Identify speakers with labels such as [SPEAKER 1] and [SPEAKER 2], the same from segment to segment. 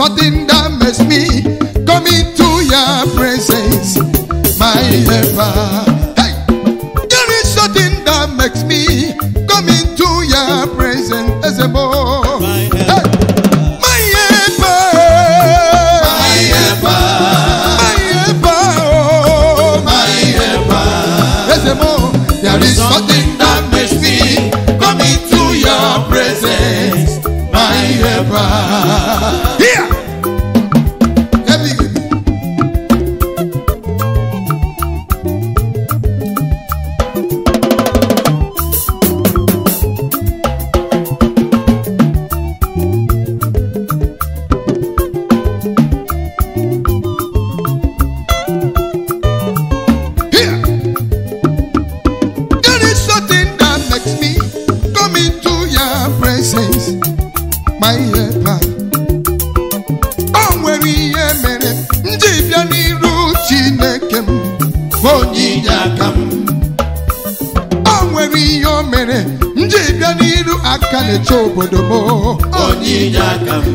[SPEAKER 1] sudden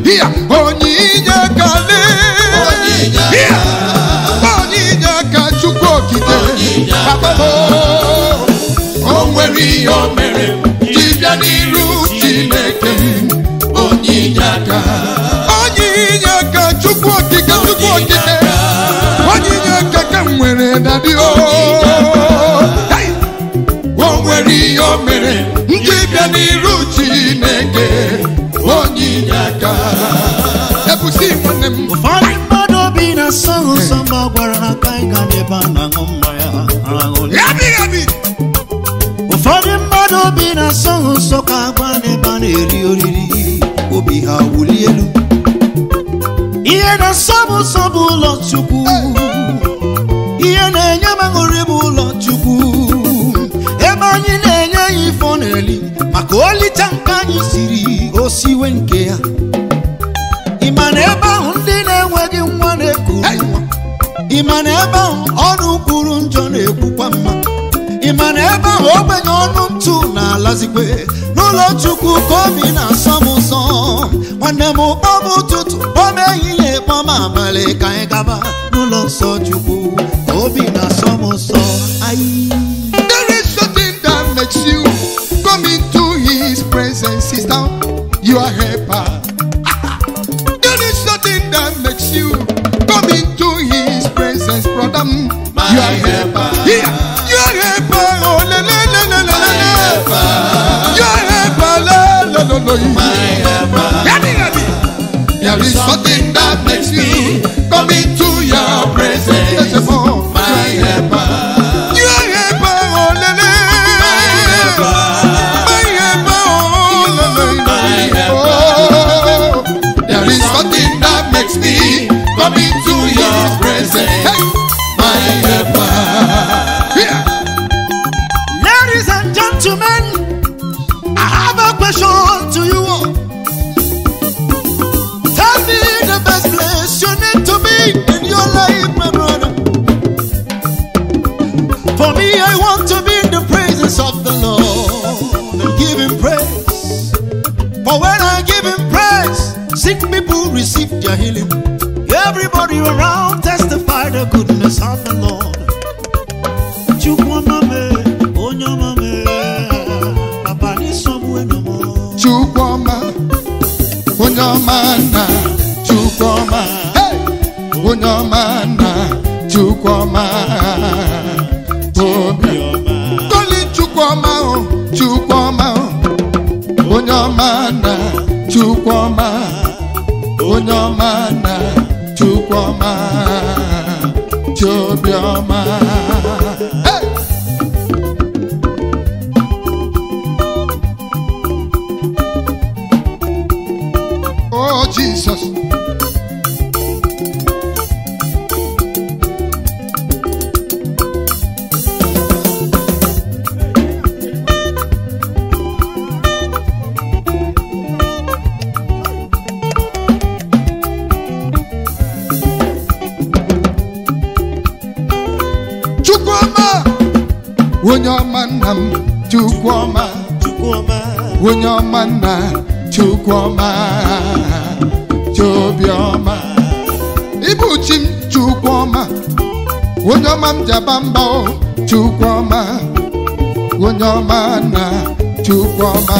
[SPEAKER 1] Yeah. a gwara ha ka ga n'ebe a na-aṅụ mmanya ụfọdụ mmadụ obi na-asọ nsọ ka agba n'ebe a na-eri oriri obi ha wuli elu ihe na-asọ m bụ ụlọ chukwu ihe na-enye m bụ ụlọ chukwu ebe anyị na-enye ya ifo n'eli maka olicha nke anyị siri osiwe nke ya ị ma na ebe ahụ ndị na-enweghị ị ebe ahụ ọnụ kwuru njọ na-ekwukwa mma ị na ebe ahụ ogbenye ọnụ ntụ na-alazikwe n'ụlọ chukwu ka obi na-asọ m nsọ nwanne m kpọ m ụtụtụ kpọm ehihie kpọm abalị ka anyị gaba n'ụlọ nsọ chukwu obi yóò pa olelelelelele yóò pa lọlọlọyi. There is something that makes me come into your presence. ọma na chukwu ọma onye ọma na chukwu ọma chi obi ọma onye ọma nna m Chukwuọma onye ọma nna Chukwuọma Chobiọma ịbụ chi m Chukwuọma onye ọma m jaba mba Chukwuọma onye ọma nna Chukwuọma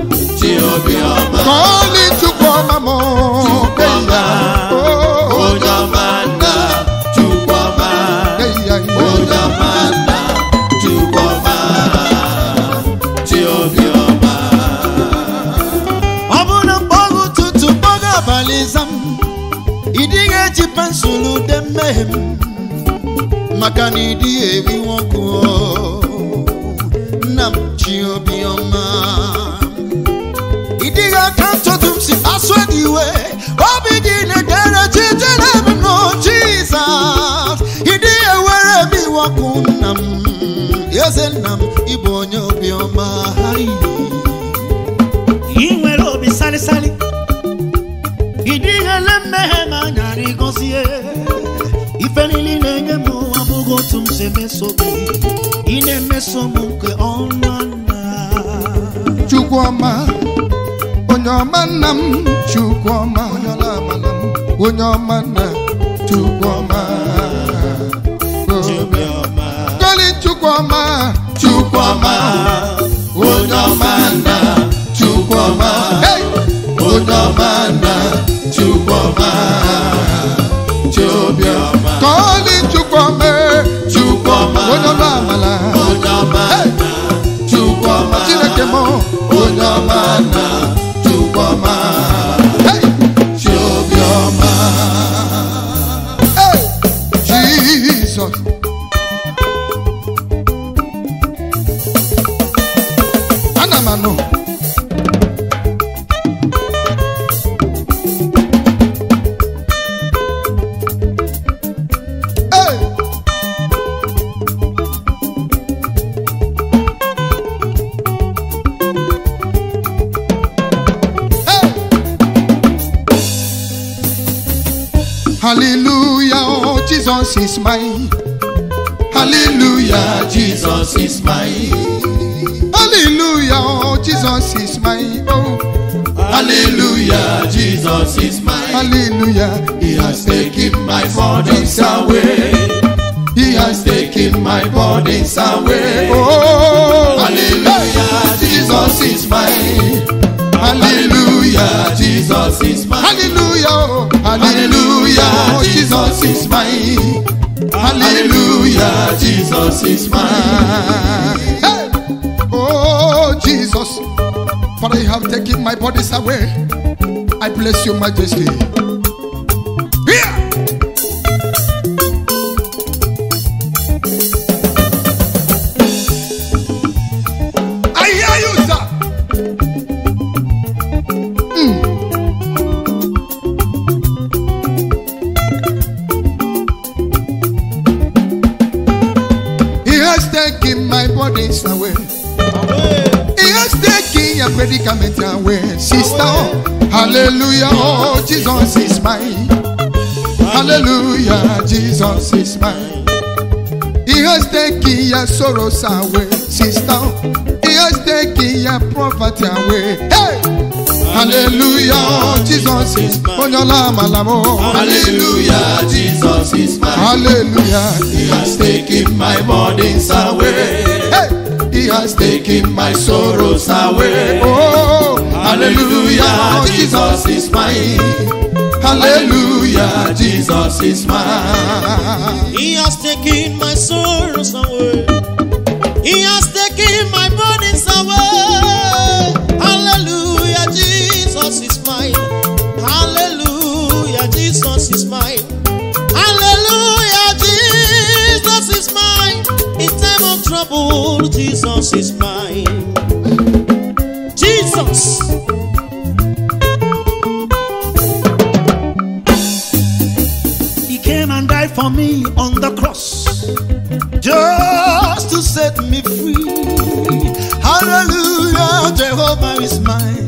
[SPEAKER 1] pensụlụ de mmehie m maka na ịdị ịdịghị ebi nwoke nna m ji obiọma ịdịghị aka ntụtụ m si asụ dị iwe obi gị na-edere chichere m nọ ịdị ya ewere m iwe ọkụ nna m eze nna m ịbụ onye obiọma ha iyi na-eso emeso ị na-emeso m nke ọma Chukwuoma onye ọma nna m Chukwuoma onye ọma nna Chukwuoma goli oh. Chukwuoma Chukwuoma onye ọma nna Chukwuoma onye ọma Hallelujah, oh, Jesus is mine. Hallelujah, Jesus is mine. Hallelujah, oh, Jesus is mine. Oh. Hallelujah, Jesus is mine. Hallelujah, He has taken my burdens away. He has taken my burdens away. Oh. Hallelujah, Jesus is mine. Hallelujah, Jesus is mine. Hallelujah, oh. Hallelujah. oh Jesus is mine. Hallelujah, Jesus is mine. Oh, Jesus, Father, you have taken my bodies away. I bless you, Majesty. is taking my burdens away. away. He is taking your predicament away. Sister, away.
[SPEAKER 2] Oh, hallelujah, oh, Jesus
[SPEAKER 1] is mine. Hallelujah, Jesus is mine. He has taken your sorrows away, sister. Oh, he has taken your poverty away. Hey! Hallelujah, Jesus is Onyola Hallelujah, Jesus is mine. Hallelujah, He has taken my burdens away. Hey. He has taken my sorrows away. Oh, Hallelujah, Jesus is mine. Hallelujah, Jesus is mine. He has taken my sorrows away. He has trouble, Jesus is mine. Jesus. He came and died for me on the cross
[SPEAKER 2] just
[SPEAKER 1] to set me free. Hallelujah, Jehovah is mine.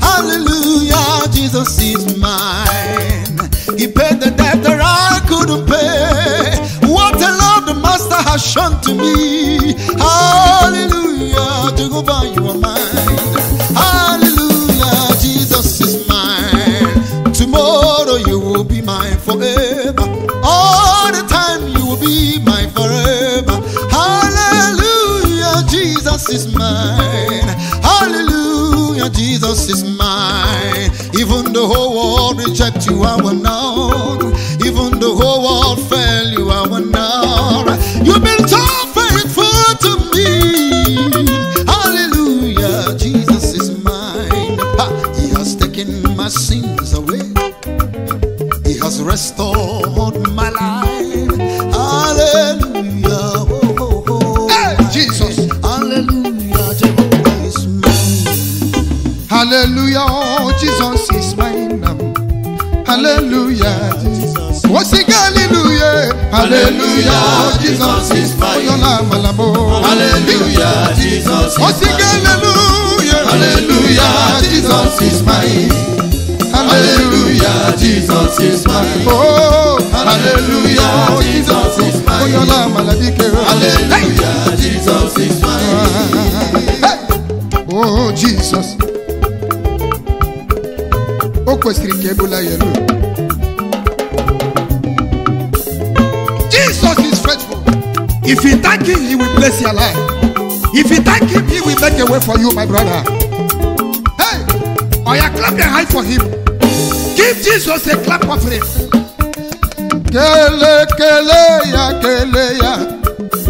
[SPEAKER 1] Hallelujah, Jesus is mine. He paid the debt that I couldn't pay passion to me. Hallelujah, Jehovah, you are mine. Hallelujah, Jesus is mine. Tomorrow you will be mine forever. All the time you will be mine forever. Hallelujah, Jesus is mine. Hallelujah, Jesus is mine. Even the whole world reject you, I will not. Even the whole world fail. restored my life. Hallelujah. Oh, oh, oh. Hey, Jesus. Hallelujah. Jehovah is mine. Hallelujah. Oh, Jesus is mine. Hallelujah. Jesus. Once again, hallelujah. Hallelujah. Jesus is mine. Hallelujah. Jesus is mine. Once again, hallelujah. Hallelujah. Jesus is mine. Hallelujah, Jesus is mine. Oh, Hallelujah, Jesus is mine. Hallelujah, oh, Jesus is mine. Oh, Jesus. O kwesịrị ka ebula ya elu. Jesus is faithful. If you thank him, he will bless your life. If you thank him, he will make a way for you, my brother. Hey, or clap your hand for him. Give Jesus a clap of praise. Kele kele ya kele ya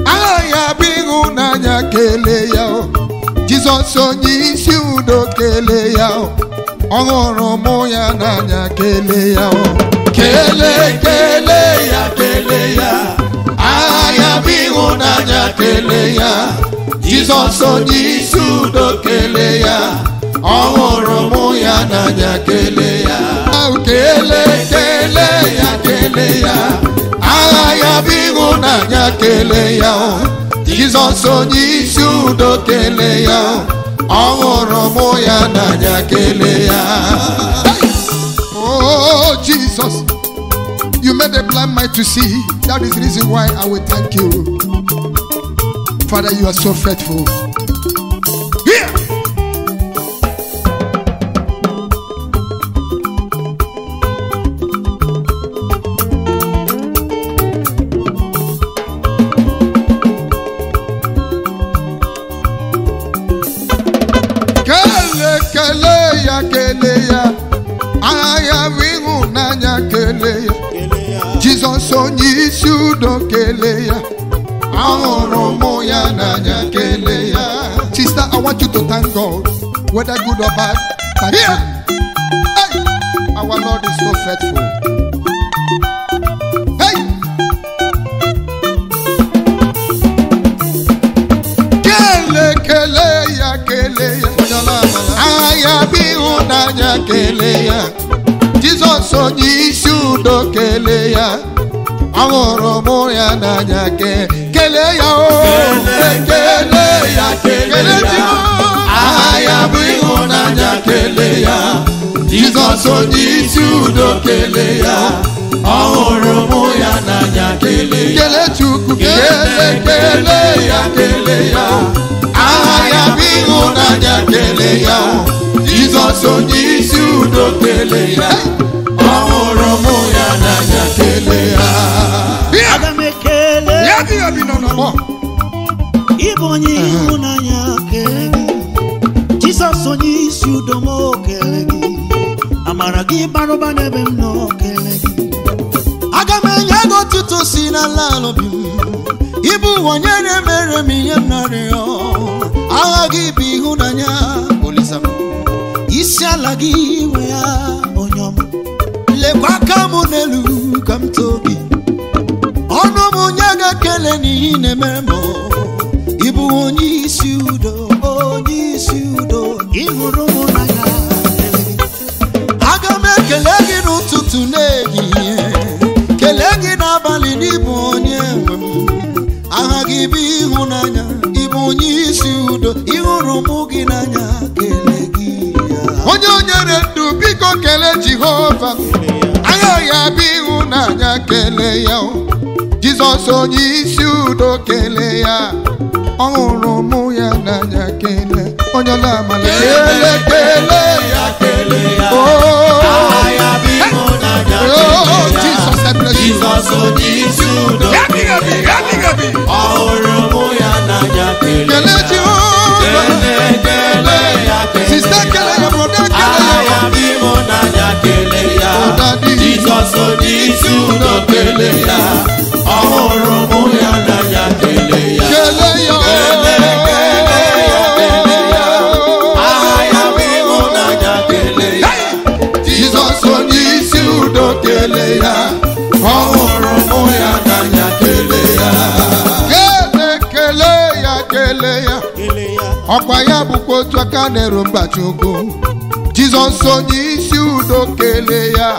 [SPEAKER 1] anya na ịhụnanya kele ya o Jizọs onye isi udo kele ya o ọhụrụ hụrụ ya n'anya kele ya o kele kele ya kele ya anya na ịhụnanya kele ya Jizọs onye isi udo kele ya ọhụrụ hụrụ mụ ya n'anya kele ya kele kele ya kele ya aya biru na nya kele ya o jizọs onye isi udo kele ya o ọhụrụ mụ ya na nya kele ya oh jesus you made the blind man to see that is the reason why i will thank you father you are so faithful. kele ya ahịa ịhụnanya kele ya jizọs onye isi udo kele ya ahụrụ mụ ya n'anya kele ya so faithful kele ya jizọs onye isi udo kele ya ahụrụ m ya n'anya ke kele ya kele kelee ya kele ya aha ya bụ ịhụnanya kele ya jizọs onye isi udo kele ya ọhụrụ mụ ya n'anya kele ya. Kele chukwu kele. kele ya kele ya aha ya bụ ịhụnanya kele ya so onye isi udo kele ya ọ hụrụ mụ ya n'anya kele ya aga m ekele ya dị ịbụ onye ịhụnanya kele gị jizọs onye isi udo m kele gị amara gị bara n'ebe m nọ kele gị aga m enye gị otuto si n'ala alụbi m ịbụ onye na-emere m ihe m narị agha gị bụ ịhụnanya ala gị inwe ya onye ọma lekwa aka m n'elu ka m too gị ọnụ m onye ga-ekele n'ihi na-emere m ịbụ onye isi udo onye isi udo ịhụrụ m n'anya aga m ekele gị n'ụtụtụ n'ehihie kelee gị n'abalị n'ịbụ onye nwe m aha gị bụ ịhụnanya ịbụ onye isi udo ịhụrụ m gị n'anya Onyere ndụ biko kelee Jehova anyị ya bụ ịhụnanya kelee ya Jizọs onye isi udo kelee ya ọhụrụ hụrụ mụ ya n'anya kele. onye na-amala kele ya kelee ya Oh, oh Jesus, I bless you. Jesus, oh, Jesus, oh, yeah, nigga, be, yeah, nigga, be. Oh, Romo, yeah, kele, kele, kele. Sister Kelele, brother Kelele. Jesus only you no kele ya. Ọ̀hún mú ya na ya kele ya. Kele ya. Kele ya kele ya. Aya mi mú na ya kele ya. Jesus only you no kele ya. Ọ̀hún mú ya na ya kele ya. Kele kele ya kele ya. Ọ̀pọ̀ ayé. aka na-eru mbachukwu jizọs onye isi udo kelee ya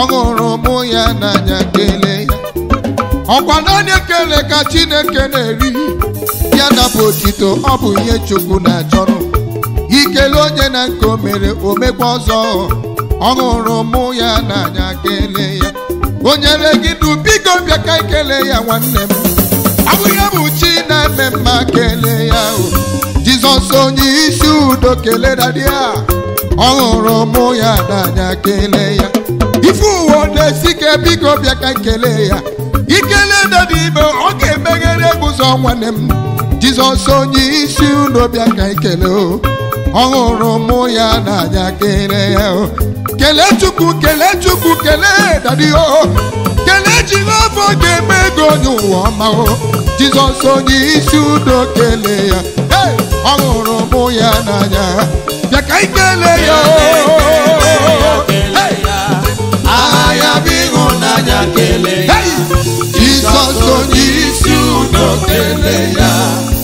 [SPEAKER 1] ọhụrụ mụ ya n'anya kelee ya ọkwa naanị ekele ka chineke na-eri ya na bụ otito ọ bụ ihe chukwu na-achọrọ ikele onye na nke o mere omekwa ọzọ ọhụrụ mụ ya n'anya kelee ya onye nyere gị ndụ biko bịa ka ikele ya nwanne m abụghị bụ chi na-eme mma kelee ya o jesus sọ ní iṣu dọkẹlẹ dàdí à ọrọ mọ ya dàdí àkẹlẹ ya ìfowópamọ sikẹ bí kò bí àkẹlẹ ya ìkẹlẹ dàdí ibẹ ọkẹ mẹgẹrẹ gbọsọ wọnẹ mu jesus sọ ní iṣu dọbí àkẹlẹ o ọrọ mọ ya dàdí àkẹlẹ ya o kẹlẹ tukù kẹlẹ tukù kẹlẹ dàdí o kẹlẹ tí wọn fọ gẹmẹgọ ní wọn ma o jesus sọ ní iṣu dọkẹlẹ ya. ọ hụrụ mụ ya n'anya bịa ka anyị kelee ya aha ya bụ ịhụnanya kele ya Jizọs onye isi udo kelee ya